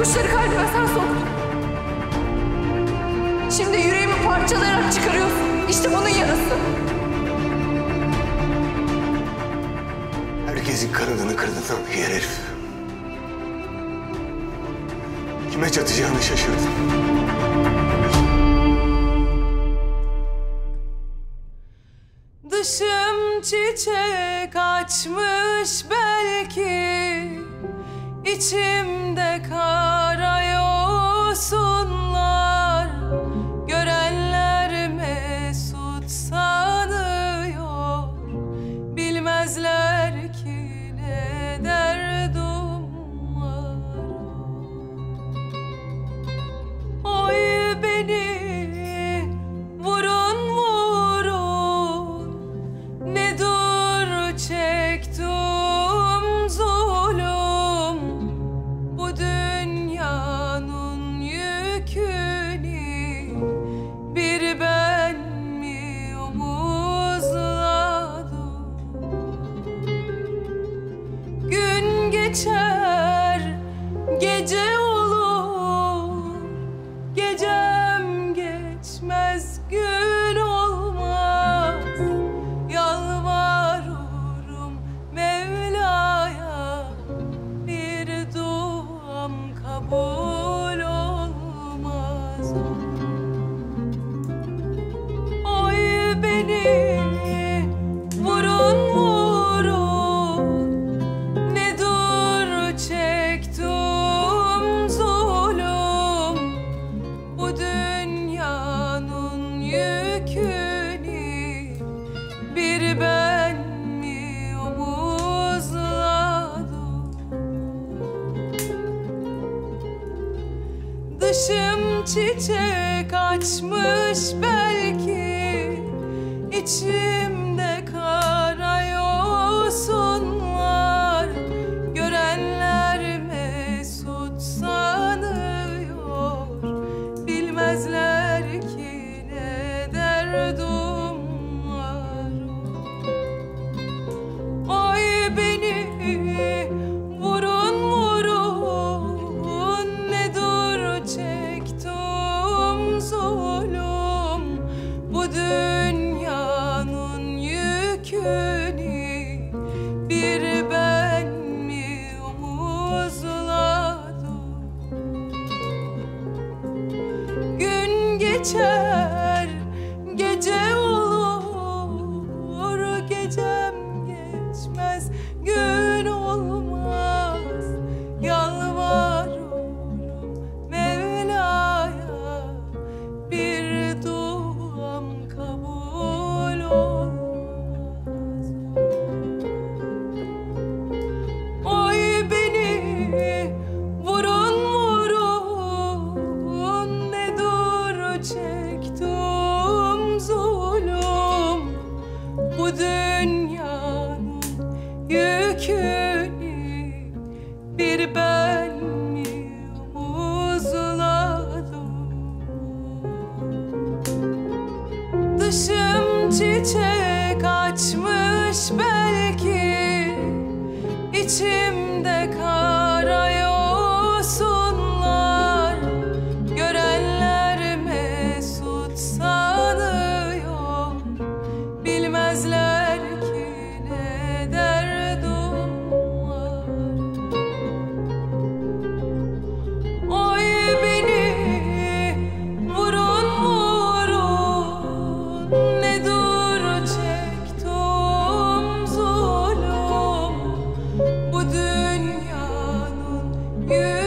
Kuşları kalbime sen soktun. Şimdi yüreğimi parçalayarak çıkarıyorsun. İşte bunun yarısı. Herkesin kanadını kırdın lan hıyar herif. Kime çatacağını şaşırdın. Dışım çiçek açmış belki içim yükünü Bir ben mi Dışım çiçek açmış belki içimde Gün geçer, yükünü bir ben mi Dışım çiçek açmış içim you.